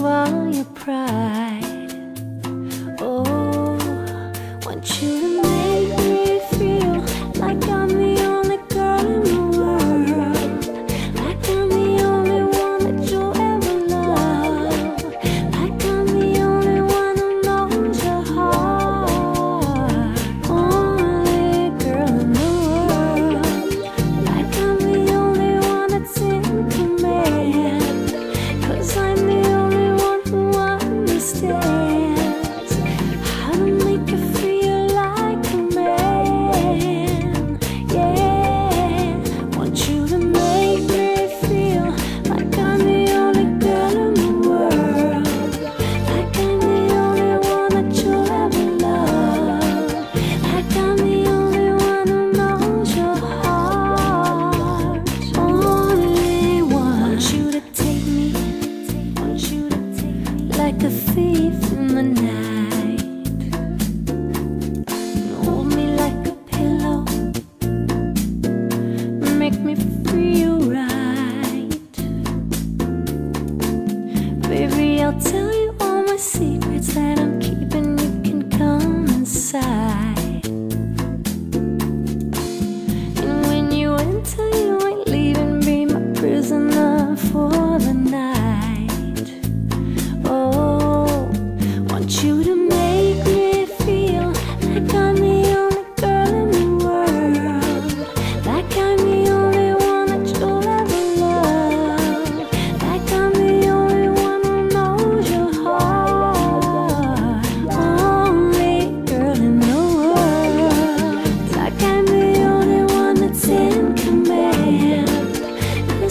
soir.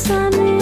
summer